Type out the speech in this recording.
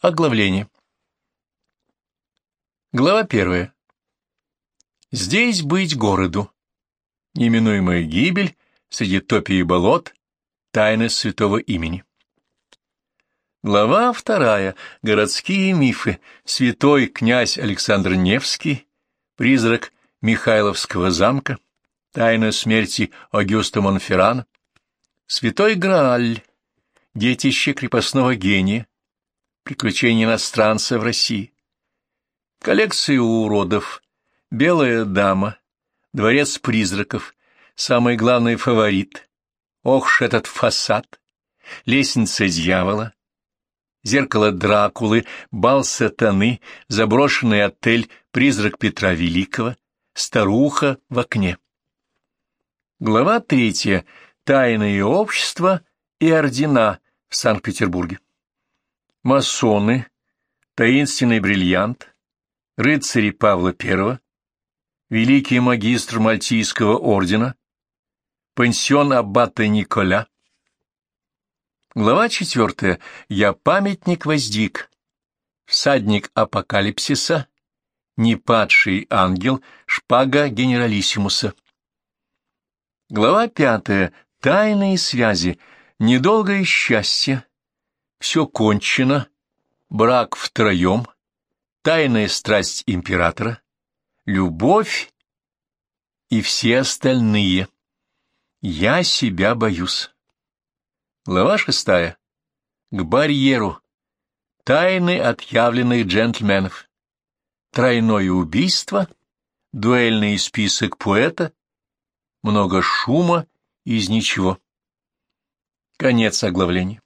Оглавление. Глава первая. Здесь быть городу. Неминуемая гибель среди топи и болот, тайны святого имени. Глава вторая. Городские мифы. Святой князь Александр Невский, призрак Михайловского замка, тайна смерти Агюста Монферрана, Святой Грааль, детище крепостного гения, приключения иностранца в России, коллекция уродов, белая дама, дворец призраков, самый главный фаворит, ох ж этот фасад, лестница дьявола, зеркало Дракулы, бал сатаны, заброшенный отель, призрак Петра Великого, старуха в окне. Глава третья. Тайные общества и ордена в Санкт-Петербурге. Масоны, таинственный бриллиант, рыцари Павла I, великий магистр Мальтийского ордена, пансион аббата Николя. Глава четвертая. Я памятник воздвиг, всадник апокалипсиса, непадший ангел, шпага генералиссимуса. Глава пятая. Тайные связи, недолгое счастье, все кончено, брак втроем, тайная страсть императора, любовь и все остальные. Я себя боюсь. Глава шестая. К барьеру. Тайны отъявленных джентльменов. Тройное убийство, дуэльный список поэта, много шума из ничего. Конец оглавления.